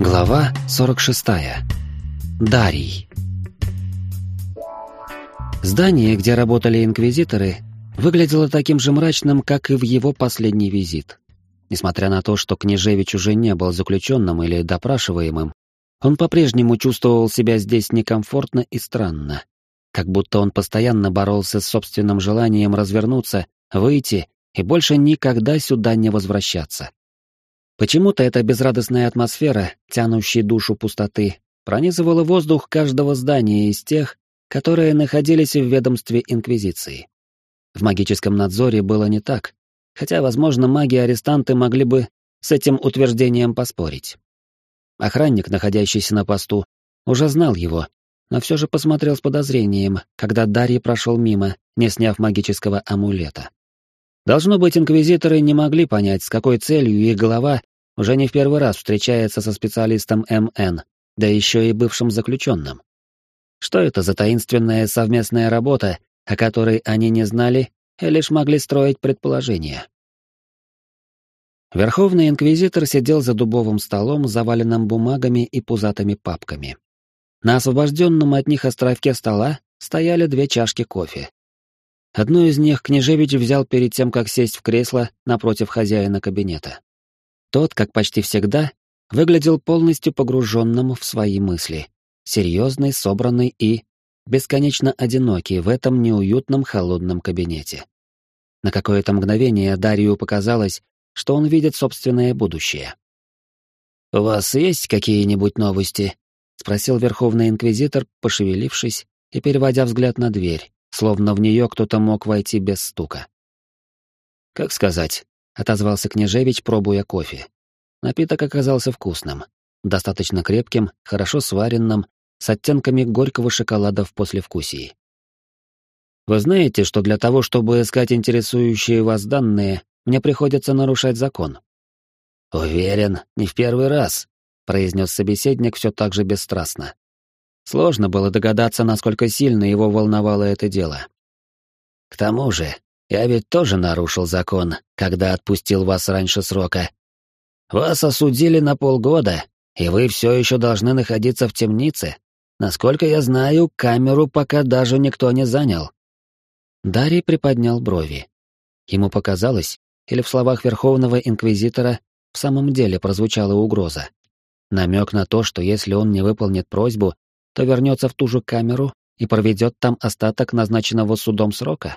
Глава 46. Дарий. Здание, где работали инквизиторы, выглядело таким же мрачным, как и в его последний визит. Несмотря на то, что Княжевич уже не был заключенным или допрашиваемым, он по-прежнему чувствовал себя здесь некомфортно и странно, как будто он постоянно боролся с собственным желанием развернуться, выйти и больше никогда сюда не возвращаться. Почему-то эта безрадостная атмосфера, тянущая душу пустоты, пронизывала воздух каждого здания из тех, которые находились в ведомстве Инквизиции. В магическом надзоре было не так, хотя, возможно, маги-арестанты могли бы с этим утверждением поспорить. Охранник, находящийся на посту, уже знал его, но все же посмотрел с подозрением, когда Дарья прошел мимо, не сняв магического амулета. Должно быть, инквизиторы не могли понять, с какой целью их голова уже не в первый раз встречается со специалистом МН, да еще и бывшим заключенным. Что это за таинственная совместная работа, о которой они не знали и лишь могли строить предположения? Верховный инквизитор сидел за дубовым столом, заваленным бумагами и пузатыми папками. На освобожденном от них островке стола стояли две чашки кофе, Одну из них Княжевич взял перед тем, как сесть в кресло напротив хозяина кабинета. Тот, как почти всегда, выглядел полностью погруженным в свои мысли, серьезный, собранный и бесконечно одинокий в этом неуютном холодном кабинете. На какое-то мгновение Дарью показалось, что он видит собственное будущее. «У вас есть какие-нибудь новости?» — спросил Верховный Инквизитор, пошевелившись и переводя взгляд на дверь, словно в нее кто-то мог войти без стука. «Как сказать?» — отозвался Княжевич, пробуя кофе. Напиток оказался вкусным, достаточно крепким, хорошо сваренным, с оттенками горького шоколада в послевкусии. Вы знаете, что для того, чтобы искать интересующие вас данные, мне приходится нарушать закон. Уверен, не в первый раз, произнес собеседник все так же бесстрастно. Сложно было догадаться, насколько сильно его волновало это дело. К тому же, я ведь тоже нарушил закон, когда отпустил вас раньше срока. Вас осудили на полгода, и вы все еще должны находиться в темнице. Насколько я знаю, камеру пока даже никто не занял. Дарий приподнял брови. Ему показалось, или в словах Верховного Инквизитора в самом деле прозвучала угроза. Намек на то, что если он не выполнит просьбу, то вернется в ту же камеру и проведет там остаток назначенного судом срока.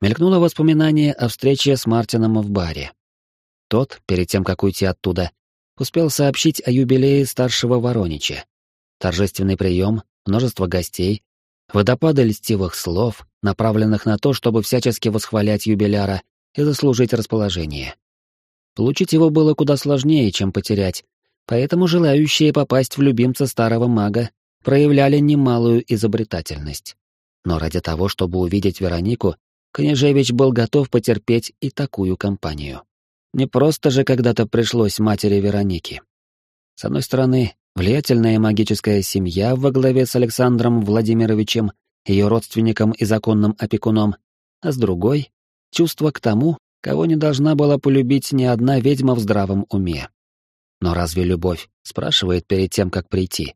Мелькнуло воспоминание о встрече с Мартином в баре. Тот, перед тем, как уйти оттуда, успел сообщить о юбилее старшего Воронича. Торжественный прием, множество гостей, водопады льстивых слов, направленных на то, чтобы всячески восхвалять юбиляра и заслужить расположение. Получить его было куда сложнее, чем потерять, поэтому желающие попасть в любимца старого мага проявляли немалую изобретательность. Но ради того, чтобы увидеть Веронику, Княжевич был готов потерпеть и такую компанию. Не просто же когда-то пришлось матери Вероники. С одной стороны, влиятельная магическая семья во главе с Александром Владимировичем, ее родственником и законным опекуном, а с другой — чувство к тому, кого не должна была полюбить ни одна ведьма в здравом уме. Но разве любовь спрашивает перед тем, как прийти?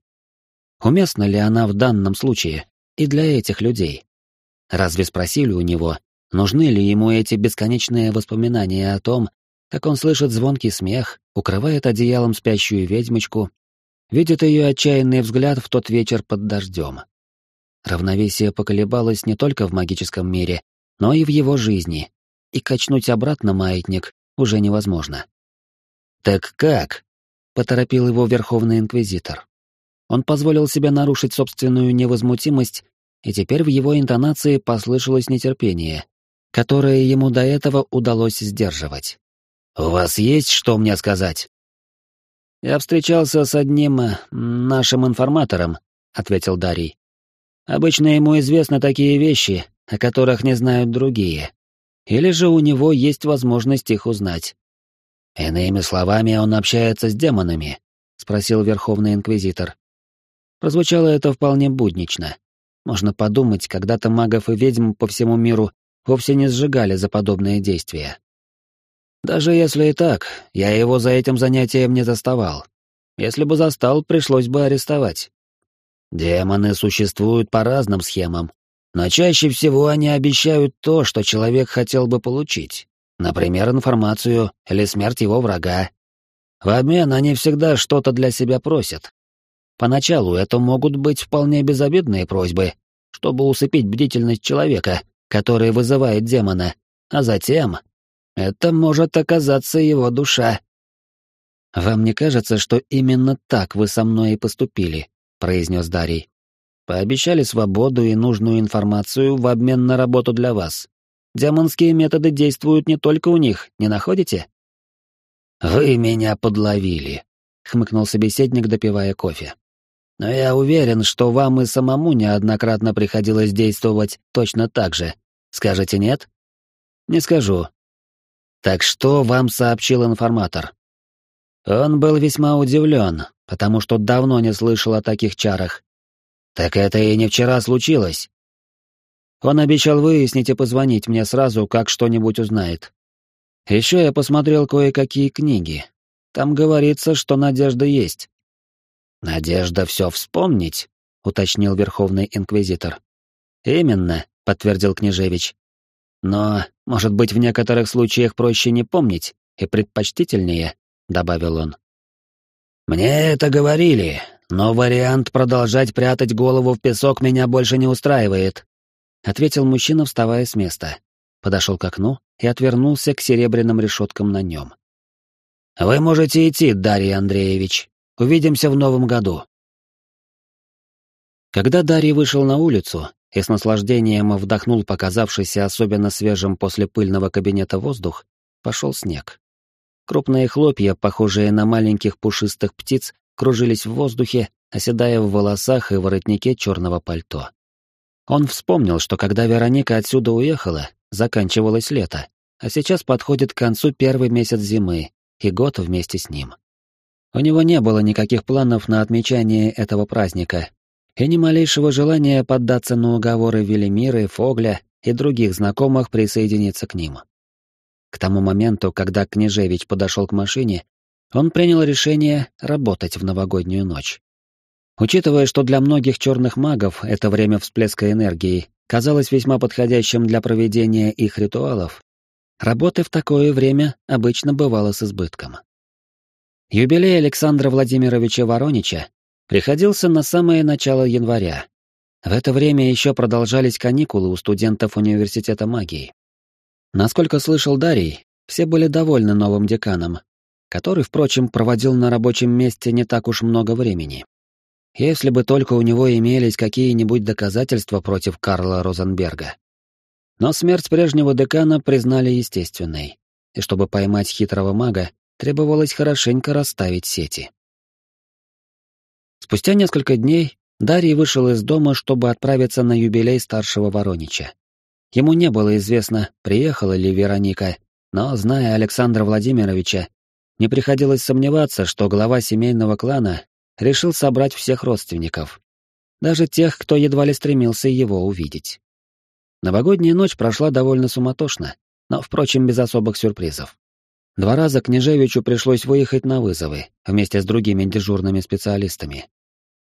Уместна ли она в данном случае и для этих людей? Разве спросили у него, нужны ли ему эти бесконечные воспоминания о том, как он слышит звонкий смех, укрывает одеялом спящую ведьмочку, видит ее отчаянный взгляд в тот вечер под дождем. Равновесие поколебалось не только в магическом мире, но и в его жизни, и качнуть обратно маятник уже невозможно. «Так как?» — поторопил его Верховный Инквизитор. Он позволил себе нарушить собственную невозмутимость, и теперь в его интонации послышалось нетерпение, которое ему до этого удалось сдерживать. «У вас есть что мне сказать?» «Я встречался с одним э, нашим информатором», — ответил Дарий. «Обычно ему известны такие вещи, о которых не знают другие. Или же у него есть возможность их узнать». «Иными словами, он общается с демонами?» — спросил Верховный Инквизитор. Прозвучало это вполне буднично. Можно подумать, когда-то магов и ведьм по всему миру вовсе не сжигали за подобные действия. Даже если и так, я его за этим занятием не заставал. Если бы застал, пришлось бы арестовать. Демоны существуют по разным схемам, но чаще всего они обещают то, что человек хотел бы получить. Например, информацию или смерть его врага. В обмен они всегда что-то для себя просят. Поначалу это могут быть вполне безобидные просьбы, чтобы усыпить бдительность человека, который вызывает демона, а затем это может оказаться его душа. «Вам не кажется, что именно так вы со мной и поступили?» — произнес Дарий. «Пообещали свободу и нужную информацию в обмен на работу для вас. Демонские методы действуют не только у них, не находите?» «Вы меня подловили», — хмыкнул собеседник, допивая кофе. «Но я уверен, что вам и самому неоднократно приходилось действовать точно так же. Скажете нет?» «Не скажу». «Так что вам сообщил информатор?» Он был весьма удивлен, потому что давно не слышал о таких чарах. Так это и не вчера случилось. Он обещал выяснить и позвонить мне сразу, как что-нибудь узнает. Еще я посмотрел кое-какие книги. Там говорится, что надежда есть. «Надежда все вспомнить», — уточнил Верховный Инквизитор. «Именно», — подтвердил Княжевич. «Но, может быть, в некоторых случаях проще не помнить и предпочтительнее?» добавил он. Мне это говорили, но вариант продолжать прятать голову в песок меня больше не устраивает, ответил мужчина, вставая с места. Подошел к окну и отвернулся к серебряным решеткам на нем. Вы можете идти, Дарья Андреевич. Увидимся в новом году. Когда Дарий вышел на улицу и с наслаждением вдохнул показавшийся особенно свежим после пыльного кабинета воздух, пошел снег. Крупные хлопья, похожие на маленьких пушистых птиц, кружились в воздухе, оседая в волосах и воротнике черного пальто. Он вспомнил, что когда Вероника отсюда уехала, заканчивалось лето, а сейчас подходит к концу первый месяц зимы, и год вместе с ним. У него не было никаких планов на отмечание этого праздника, и ни малейшего желания поддаться на уговоры Велимиры, Фогля и других знакомых присоединиться к ним. К тому моменту, когда Княжевич подошел к машине, он принял решение работать в новогоднюю ночь. Учитывая, что для многих черных магов это время всплеска энергии казалось весьма подходящим для проведения их ритуалов, работы в такое время обычно бывало с избытком. Юбилей Александра Владимировича Воронича приходился на самое начало января. В это время еще продолжались каникулы у студентов университета магии. Насколько слышал Дарий, все были довольны новым деканом, который, впрочем, проводил на рабочем месте не так уж много времени. Если бы только у него имелись какие-нибудь доказательства против Карла Розенберга. Но смерть прежнего декана признали естественной, и чтобы поймать хитрого мага, требовалось хорошенько расставить сети. Спустя несколько дней Дарий вышел из дома, чтобы отправиться на юбилей старшего Воронича. Ему не было известно, приехала ли Вероника, но, зная Александра Владимировича, не приходилось сомневаться, что глава семейного клана решил собрать всех родственников, даже тех, кто едва ли стремился его увидеть. Новогодняя ночь прошла довольно суматошно, но, впрочем, без особых сюрпризов. Два раза Княжевичу пришлось выехать на вызовы вместе с другими дежурными специалистами.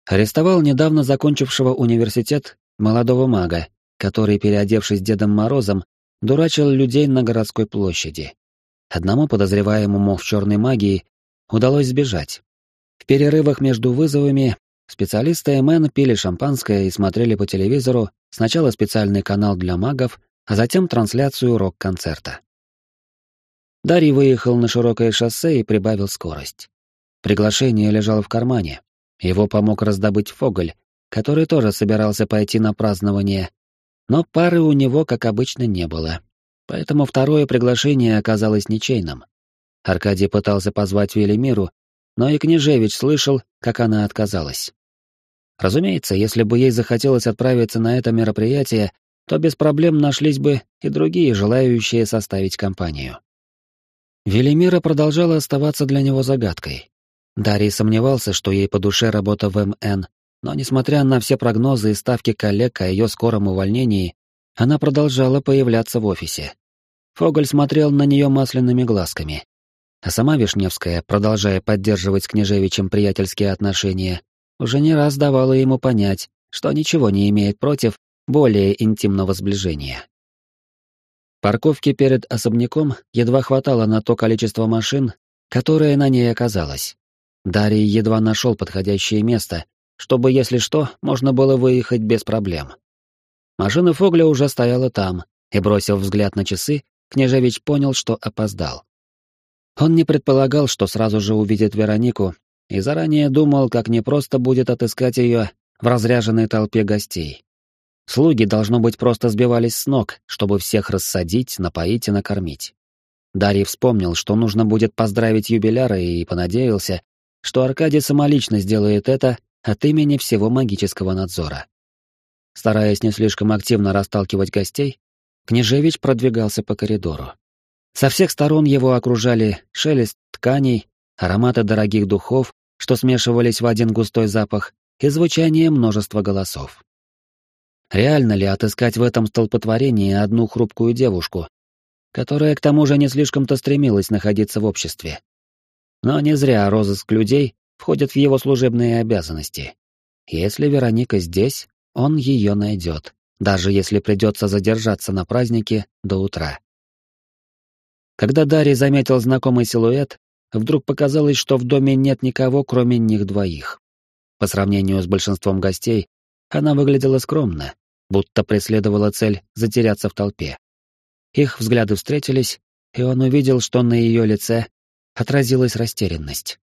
Арестовал недавно закончившего университет молодого мага который, переодевшись Дедом Морозом, дурачил людей на городской площади. Одному подозреваемому в черной магии удалось сбежать. В перерывах между вызовами специалисты МН пили шампанское и смотрели по телевизору сначала специальный канал для магов, а затем трансляцию рок-концерта. Дарий выехал на широкое шоссе и прибавил скорость. Приглашение лежало в кармане. Его помог раздобыть Фоголь, который тоже собирался пойти на празднование но пары у него, как обычно, не было. Поэтому второе приглашение оказалось ничейным. Аркадий пытался позвать Велимиру, но и Княжевич слышал, как она отказалась. Разумеется, если бы ей захотелось отправиться на это мероприятие, то без проблем нашлись бы и другие, желающие составить компанию. Велимира продолжала оставаться для него загадкой. Дарий сомневался, что ей по душе работа в МН, но, несмотря на все прогнозы и ставки коллег о ее скором увольнении, она продолжала появляться в офисе. Фоголь смотрел на нее масляными глазками. А сама Вишневская, продолжая поддерживать с Княжевичем приятельские отношения, уже не раз давала ему понять, что ничего не имеет против более интимного сближения. Парковки перед особняком едва хватало на то количество машин, которое на ней оказалось. Дарий едва нашел подходящее место, чтобы, если что, можно было выехать без проблем. Машина Фогля уже стояла там, и, бросив взгляд на часы, Княжевич понял, что опоздал. Он не предполагал, что сразу же увидит Веронику, и заранее думал, как непросто будет отыскать ее в разряженной толпе гостей. Слуги, должно быть, просто сбивались с ног, чтобы всех рассадить, напоить и накормить. Дарий вспомнил, что нужно будет поздравить юбиляра и понадеялся, что Аркадий самолично сделает это от имени всего магического надзора. Стараясь не слишком активно расталкивать гостей, Княжевич продвигался по коридору. Со всех сторон его окружали шелест тканей, ароматы дорогих духов, что смешивались в один густой запах, и звучание множества голосов. Реально ли отыскать в этом столпотворении одну хрупкую девушку, которая к тому же не слишком-то стремилась находиться в обществе? Но не зря розыск людей входит в его служебные обязанности. Если Вероника здесь, он ее найдет, даже если придется задержаться на празднике до утра. Когда Дарий заметил знакомый силуэт, вдруг показалось, что в доме нет никого, кроме них двоих. По сравнению с большинством гостей, она выглядела скромно, будто преследовала цель затеряться в толпе. Их взгляды встретились, и он увидел, что на ее лице отразилась растерянность.